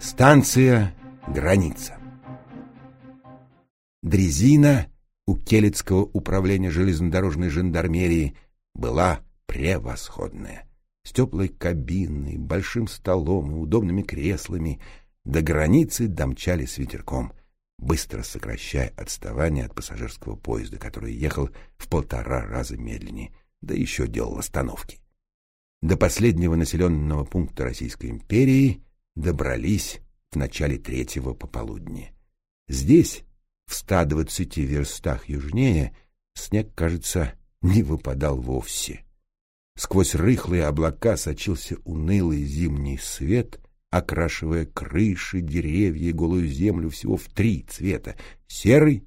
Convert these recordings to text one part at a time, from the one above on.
Станция «Граница». Дрезина у Келецкого управления железнодорожной жандармерии была превосходная. С теплой кабиной, большим столом и удобными креслами до границы домчали с ветерком, быстро сокращая отставание от пассажирского поезда, который ехал в полтора раза медленнее, да еще делал остановки. До последнего населенного пункта Российской империи добрались в начале третьего пополудни. Здесь, в 120 верстах южнее, снег, кажется, не выпадал вовсе. Сквозь рыхлые облака сочился унылый зимний свет, окрашивая крыши, деревья и голую землю всего в три цвета — серый,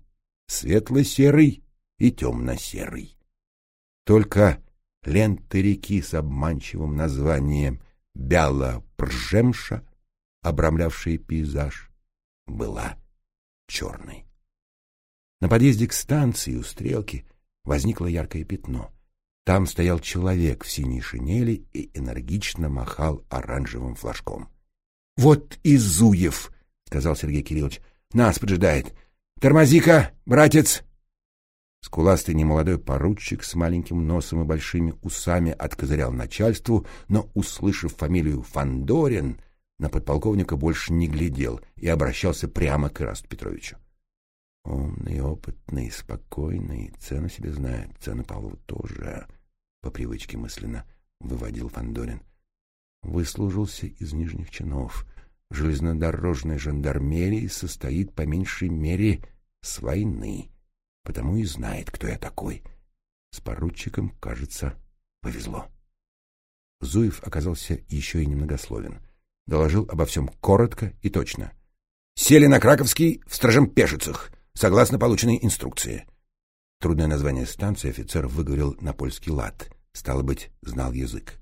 светло-серый и темно-серый. Только ленты реки с обманчивым названием Бяла-Пржемша, обрамлявшие пейзаж, была черной. На подъезде к станции у стрелки возникло яркое пятно. Там стоял человек в синей шинели и энергично махал оранжевым флажком. — Вот и Зуев, — сказал Сергей Кириллович. — Нас поджидает. Тормози-ка, братец! Скуластый немолодой поручик с маленьким носом и большими усами откозырял начальству, но, услышав фамилию Фандорин, на подполковника больше не глядел и обращался прямо к Ирасту Петровичу. Умный, опытный, спокойный, цену себе знает, цену Павлову тоже, по привычке мысленно выводил Фандорин. Выслужился из нижних чинов. Железнодорожной жандармерии состоит по меньшей мере с войны потому и знает, кто я такой. С поручиком, кажется, повезло. Зуев оказался еще и немногословен. Доложил обо всем коротко и точно. «Сели на Краковский в Стражем-Пешицах, согласно полученной инструкции». Трудное название станции офицер выговорил на польский лад. Стало быть, знал язык.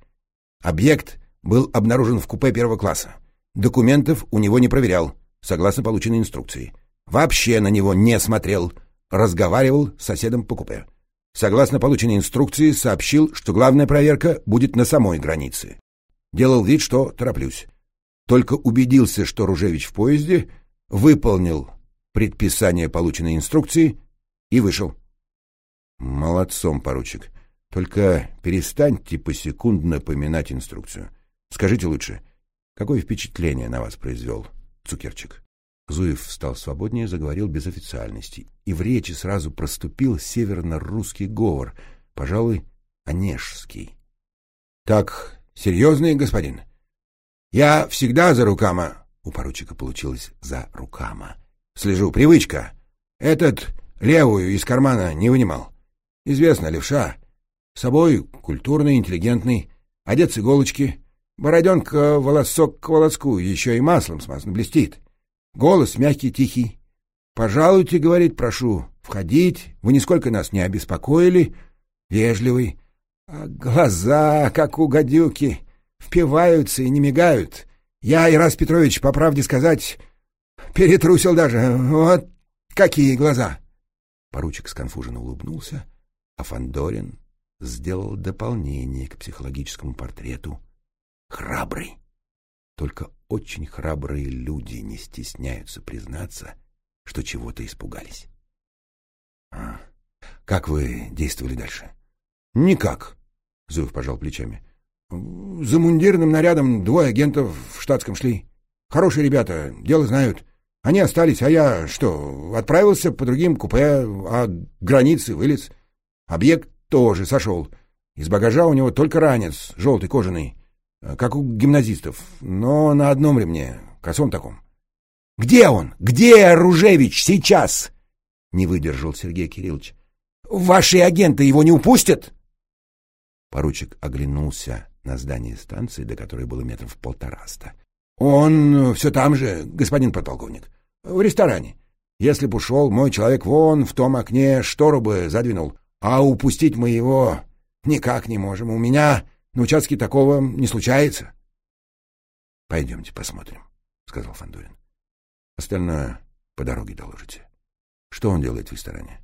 «Объект был обнаружен в купе первого класса. Документов у него не проверял, согласно полученной инструкции. Вообще на него не смотрел, разговаривал с соседом по купе. Согласно полученной инструкции, сообщил, что главная проверка будет на самой границе. Делал вид, что тороплюсь. Только убедился, что Ружевич в поезде, выполнил предписание полученной инструкции и вышел. Молодцом, поручик. Только перестаньте посекундно поминать инструкцию. Скажите лучше, какое впечатление на вас произвел Цукерчик? Зуев встал свободнее, заговорил без официальности. И в речи сразу проступил северно-русский говор, пожалуй, онежский. — Так, серьезный господин? Я всегда за рукама... У поручика получилось «за рукама». Слежу, привычка. Этот левую из кармана не вынимал. Известно, левша. С собой культурный, интеллигентный, одет с иголочки. Бороденка волосок к волоску, еще и маслом смазан, блестит. Голос мягкий, тихий. «Пожалуйте, — говорит, — прошу, входить. Вы нисколько нас не обеспокоили. Вежливый. А глаза, как у гадюки, впиваются и не мигают. Я, Ирас Петрович, по правде сказать, перетрусил даже. Вот какие глаза!» Поручик сконфуженно улыбнулся, а Фандорин сделал дополнение к психологическому портрету. «Храбрый!» Только очень храбрые люди не стесняются признаться, что чего-то испугались. А, как вы действовали дальше? Никак, Зуев пожал плечами. За мундирным нарядом двое агентов в штатском шли. Хорошие ребята, дело знают. Они остались, а я что, отправился по другим купе, а границы вылез. Объект тоже сошел. Из багажа у него только ранец, желтый кожаный. Как у гимназистов, но на одном ремне, косом таком. — Где он? Где Ружевич сейчас? — не выдержал Сергей Кириллович. — Ваши агенты его не упустят? Поручик оглянулся на здание станции, до которой было метров полтораста. — Он все там же, господин подполковник, в ресторане. Если б ушел, мой человек вон в том окне штору бы задвинул, а упустить мы его никак не можем. У меня на участке такого не случается. — Пойдемте посмотрим, — сказал Фандорин. — Остальное по дороге доложите. Что он делает в ресторане?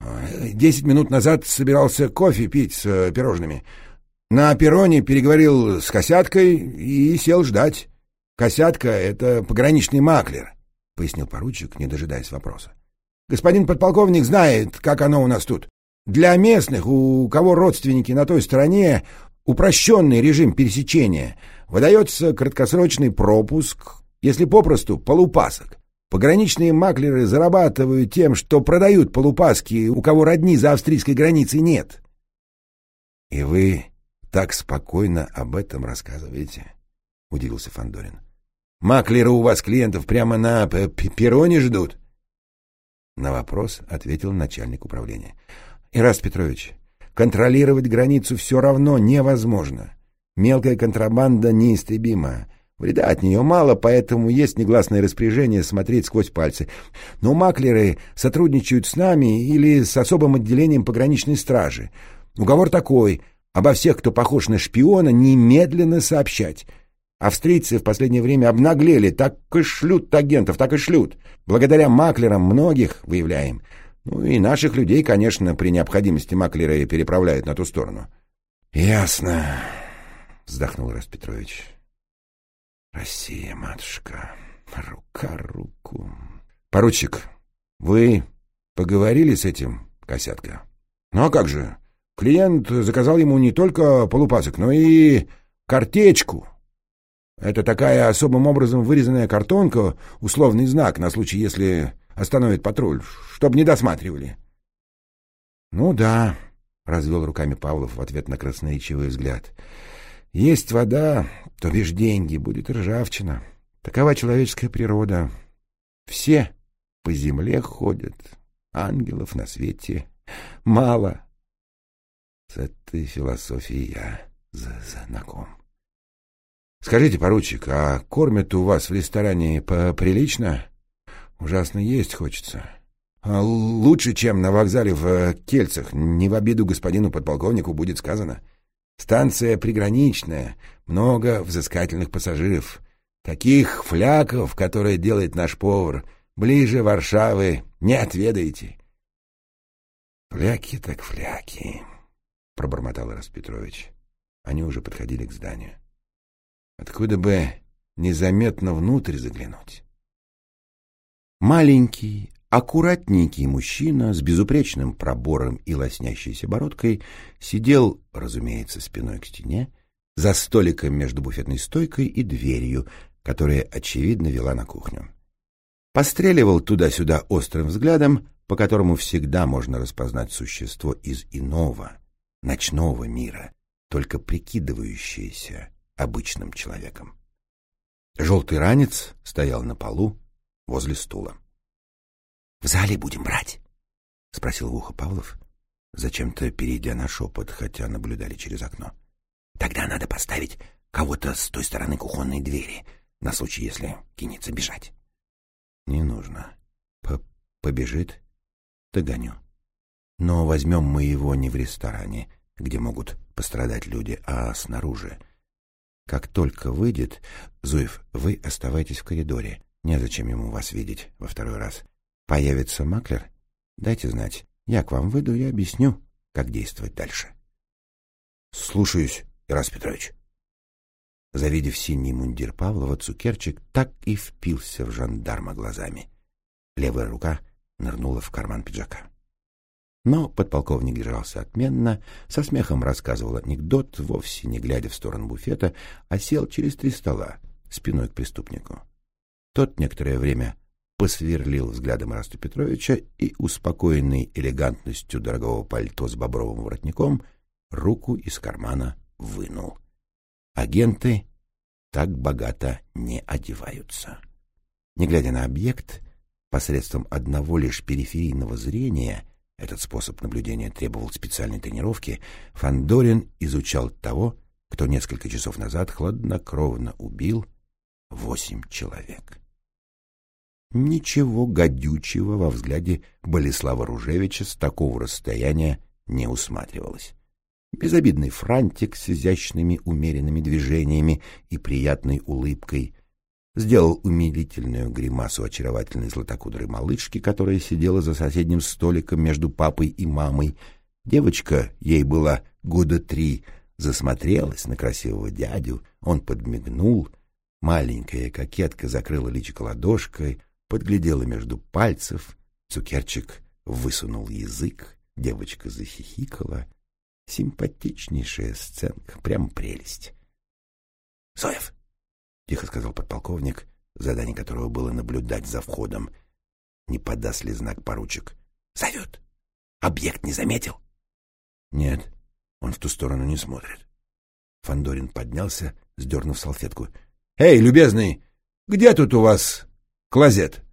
— Десять минут назад собирался кофе пить с э, пирожными. На перроне переговорил с косяткой и сел ждать. Косятка — это пограничный маклер, — пояснил поручик, не дожидаясь вопроса. Господин подполковник знает, как оно у нас тут. Для местных, у кого родственники на той стороне, упрощенный режим пересечения. Выдается краткосрочный пропуск, если попросту полупасок. Пограничные маклеры зарабатывают тем, что продают полупаски, у кого родни за австрийской границей нет. — И вы так спокойно об этом рассказываете? — удивился Фандорин. Маклеры у вас клиентов прямо на перроне ждут? На вопрос ответил начальник управления. — Ираст Петрович, контролировать границу все равно невозможно. Мелкая контрабанда неистребима. Вреда от нее мало, поэтому есть негласное распоряжение смотреть сквозь пальцы. Но маклеры сотрудничают с нами или с особым отделением пограничной стражи. Уговор такой — обо всех, кто похож на шпиона, немедленно сообщать. Австрийцы в последнее время обнаглели, так и шлют агентов, так и шлют. Благодаря маклерам многих выявляем. Ну и наших людей, конечно, при необходимости маклеры переправляют на ту сторону. — Ясно, — вздохнул Распетрович. Россия, матушка, рука руку. Поручик, вы поговорили с этим, Косятка? Ну а как же? Клиент заказал ему не только полупасок, но и картечку. Это такая особым образом вырезанная картонка, условный знак на случай, если остановит патруль, чтобы не досматривали. — Ну да, — развел руками Павлов в ответ на красноречивый взгляд. — Есть вода, то бишь деньги, будет ржавчина. Такова человеческая природа. Все по земле ходят, ангелов на свете мало. С этой философией я знаком. Скажите, поручик, а кормят у вас в ресторане поприлично? Ужасно есть хочется. А лучше, чем на вокзале в э, Кельцах, не в обиду господину подполковнику будет сказано. Станция приграничная, много взыскательных пассажиров. Таких фляков, которые делает наш повар, ближе Варшавы не отведаете. Фляки так фляки, пробормотал Распетрович. Они уже подходили к зданию. Откуда бы незаметно внутрь заглянуть? Маленький, аккуратненький мужчина с безупречным пробором и лоснящейся бородкой сидел, разумеется, спиной к стене, за столиком между буфетной стойкой и дверью, которая, очевидно, вела на кухню. Постреливал туда-сюда острым взглядом, по которому всегда можно распознать существо из иного, ночного мира, только прикидывающееся обычным человеком. Желтый ранец стоял на полу возле стула. — В зале будем брать? — спросил в ухо Павлов, зачем-то перейдя на шепот, хотя наблюдали через окно. — Тогда надо поставить кого-то с той стороны кухонной двери, на случай, если кинется бежать. — Не нужно. П Побежит? Догоню. Но возьмем мы его не в ресторане, где могут пострадать люди, а снаружи. Как только выйдет, Зуев, вы оставайтесь в коридоре. Незачем ему вас видеть во второй раз. Появится маклер? Дайте знать. Я к вам выйду и объясню, как действовать дальше. Слушаюсь, Ирас Петрович. Завидев синий мундир Павлова, Цукерчик так и впился в жандарма глазами. Левая рука нырнула в карман пиджака. Но подполковник держался отменно, со смехом рассказывал анекдот, вовсе не глядя в сторону буфета, а сел через три стола, спиной к преступнику. Тот некоторое время посверлил взглядом Расту Петровича и, успокоенный элегантностью дорогого пальто с бобровым воротником, руку из кармана вынул. Агенты так богато не одеваются. Не глядя на объект, посредством одного лишь периферийного зрения — этот способ наблюдения требовал специальной тренировки. Фандорин изучал того, кто несколько часов назад хладнокровно убил восемь человек. Ничего гадючего во взгляде Болеслава Ружевича с такого расстояния не усматривалось. Безобидный франтик с изящными умеренными движениями и приятной улыбкой — сделал умилительную гримасу очаровательной златокудрой малышки, которая сидела за соседним столиком между папой и мамой. Девочка, ей была года три, засмотрелась на красивого дядю, он подмигнул, Маленькая кокетка закрыла личико ладошкой, подглядела между пальцев, цукерчик высунул язык, девочка захихикала. Симпатичнейшая сценка, прям прелесть. — Соев! — тихо сказал подполковник, задание которого было наблюдать за входом. Не подаст ли знак поручик? — Зовет! Объект не заметил? — Нет, он в ту сторону не смотрит. Фандорин поднялся, сдернув салфетку. — Эй, любезный, где тут у вас клозет?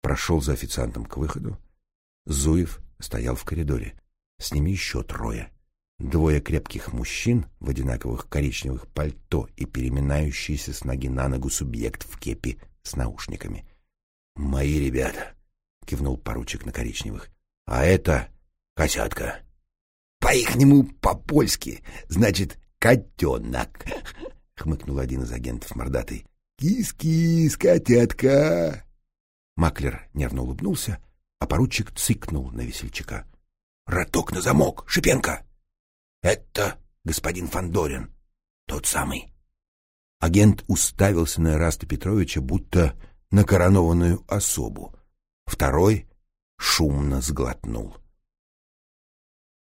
Прошел за официантом к выходу. Зуев стоял в коридоре. С ними еще трое. Двое крепких мужчин в одинаковых коричневых пальто и переминающийся с ноги на ногу субъект в кепи с наушниками. — Мои ребята, — кивнул поручик на коричневых. — А это косятка. — По-ихнему по-польски, значит, котенок, — хмыкнул один из агентов мордатый. «Кис-кис, котятка!» Маклер нервно улыбнулся, а поручик цыкнул на весельчака. «Роток на замок! Шипенко!» «Это господин Фандорин, тот самый». Агент уставился на Раста Петровича, будто на коронованную особу. Второй шумно сглотнул.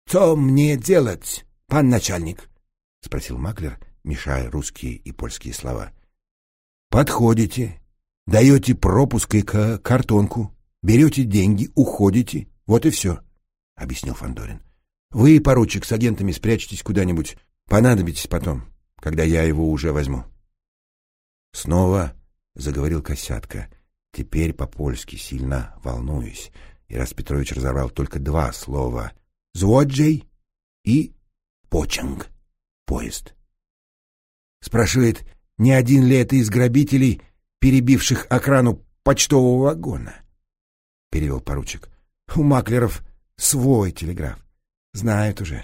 «Что мне делать, пан начальник?» — спросил Маклер, мешая русские и польские слова. «Подходите, даете пропуск и картонку, берете деньги, уходите. Вот и все», — объяснил Фандорин. Вы, поручик, с агентами спрячьтесь куда-нибудь. Понадобитесь потом, когда я его уже возьму. Снова заговорил Косятка, теперь по-польски, сильно волнуюсь. И раз Петрович разорвал только два слова «зwoджей» и «почанг» — поезд. Спрашивает, не один ли это из грабителей, перебивших окрану почтового вагона? Перевел поручик. У маклеров свой телеграф. Знают уже.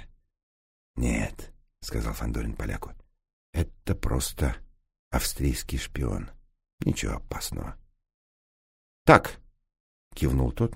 Нет, сказал Фандорин поляку. Это просто австрийский шпион. Ничего опасного. Так, кивнул тот